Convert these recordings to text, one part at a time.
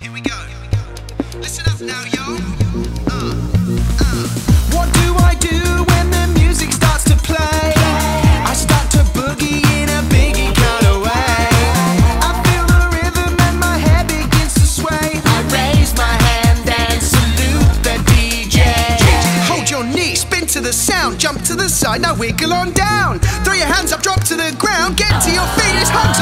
Here we go. Listen up now, yo. Uh, What do I do when the music starts to play? I start to boogie in a biggie kind of way. I feel the rhythm and my head begins to sway. I raise my hand and salute the DJ. Hold your knee, spin to the sound, jump to the side, now wiggle on down. Throw your hands up, drop to the ground, get to your feet, it's hugs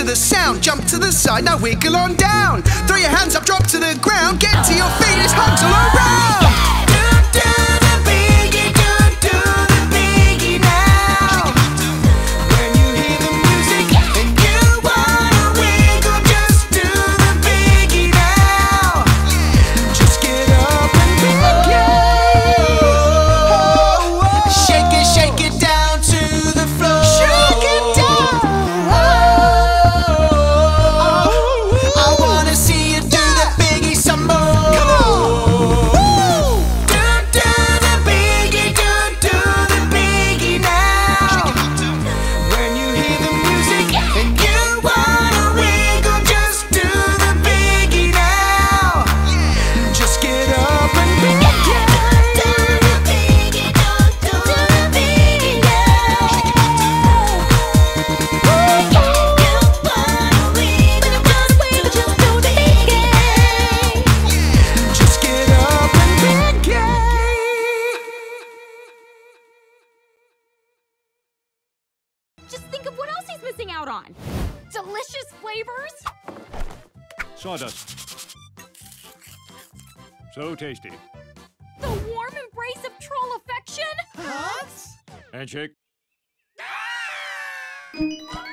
to the sound, jump to the side, now wiggle on down. Throw your hands up, drop to the ground, get to your feet, it's hugs all around. Think of what else he's missing out on. Delicious flavors. Sawdust. So tasty. The warm embrace of troll affection. Handshake. Ah!